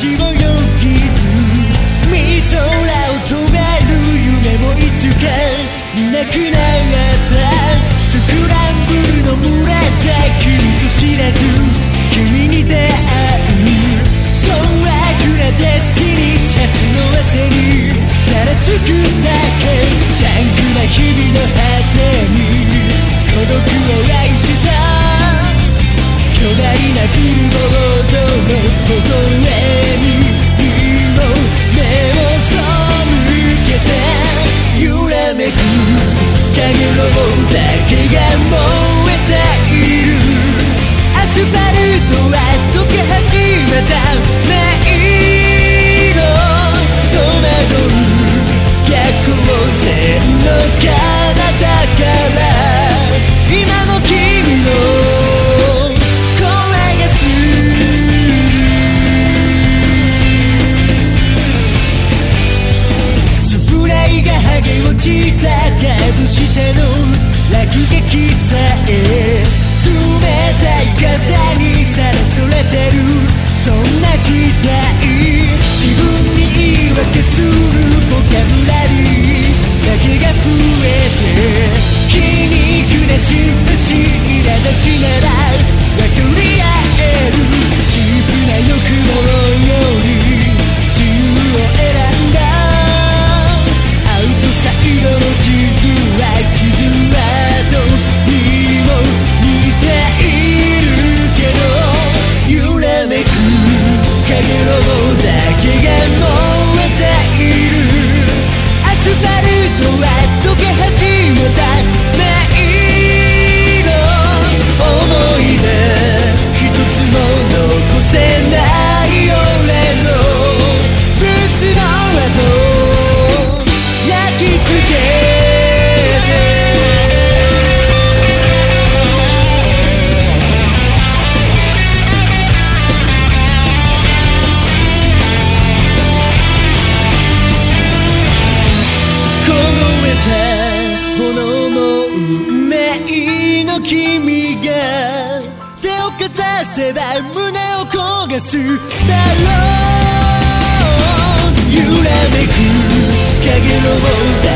街をよぎる未空を飛べる夢もいつか見なくなった。スクランブルの村で君と知らず君に出会うそんなくらデスティニーシャツの汗にざらつくだけジャンクな日々の果てに孤独を愛巨大なビルボードの心へ。したしての落書きさえ冷たい風にさらされてる。そんな時代。自分に言い訳する。ボキャブラリーだけが増えて。皮肉な失敗かざせば胸を焦がすだろう。揺らめく影の棒題。